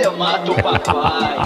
você mata o papai.